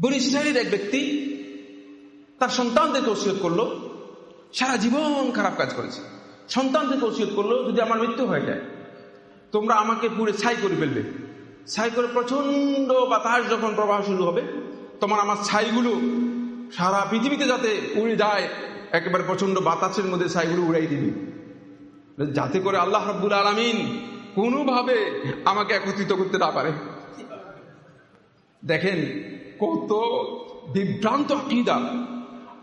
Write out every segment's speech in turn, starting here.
বনি ইসরায়েলের এক ব্যক্তি তার সন্তানদেরকে ওসিয়ত করল। সারা জীবন খারাপ কাজ করেছে। সন্তানদেরকে ওসিয়ত করল, যদি আমার মৃত্যু হয়ে যায়, তোমরা আমাকে পুরে ছাই করে ফেলবে। ছাই করে প্রচণ্ড বাতাস যখন প্রবাহ শুরু হবে, তোমার আমার ছাইগুলো সারা পৃথিবীতে যাতে উড়ে যায়, একেবারে প্রচণ্ড বাতাসের মধ্যে ছাইগুলো উড়াই দিবি। যাতে করে আল্লাহ রব্বুল আলমিন কোনোভাবে আমাকে একত্রিত করতে না পারে। দেখেন কত বিভ্রান্ত আকিদা।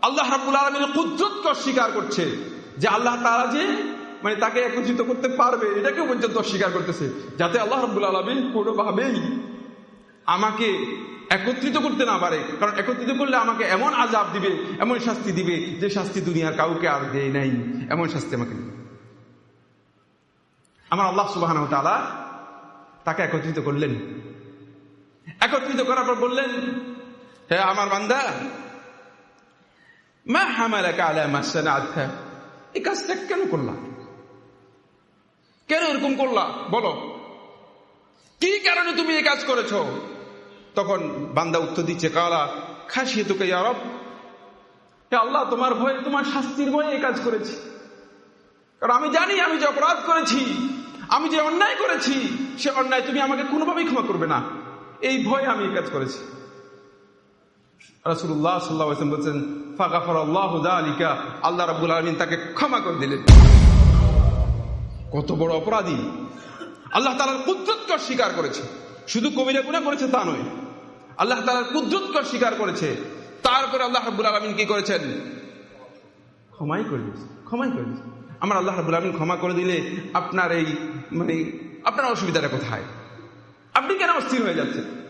আল্লাহ রাবুল আলমিনের কুদরতকে অস্বীকার করছে যে আল্লাহ তারা যে মানে তাকে একত্রিত করতে পারবে, এটাকেও পর্যন্ত অস্বীকার করতেছে। যাতে আল্লাহ রাবুল আলমিন কোনোভাবেই আমাকে একত্রিত করতে না পারে। কারণ একত্রিত করলে আমাকে এমন আজাব দিবে, এমন শাস্তি দিবে যে শাস্তি দুনিয়ার কাউকে আর দেয় নাই। এমন শাস্তি আমাকে আমার আল্লাহ সুবাহ তাকে একত্রিত করলেন। একত্রিত করার পর বললেন, হে আমার বান্দা, মা হামালাকা আলা মাসানা আধা এই কাজটা কেন করলাম কেন এরকম করলা? বলো। কি কারণে তুমি এই কাজ করেছ? তখন বান্দা উত্তর দিচ্ছে, কালা খাসিয়ে তোকে ইয়ারব হে আল্লাহ, তোমার ভয়ে, তোমার শাস্তির ভয়ে এই কাজ করেছি। কারণ আমি জানি, আমি যে অপরাধ করেছি, আমি যে অন্যায় করেছি, সে অন্যায় তুমি আমাকে কোনোভাবেই ক্ষমা করবে না। এই ভয়ে আমি কাজ করেছি। রাসুল্লাহ সাল্লাহ বলছেন ফাঁকাফর আল্লাহ আলিকা আল্লাহ রাবুল আলমিন তাকে ক্ষমা করে দিলেন। কত বড় অপরাধী। আল্লাহ তালার কুদ্রতকে স্বীকার করেছে। শুধু কবিরা গুণা করেছে তা নয়। আল্লাহ তালার কুদ্রতকে স্বীকার করেছে। তারপরে আল্লাহ রাবুল আলমিন কি করেছেন? ক্ষমাই করে দিয়েছে, ক্ষমাই করে দিয়েছে। আমার আল্লাহ রাবুল আলমিন ক্ষমা করে দিলে আপনার এই মানে আপনার অসুবিধাটা কোথায়? আপনি কেন অস্থির হয়ে যাচ্ছেন?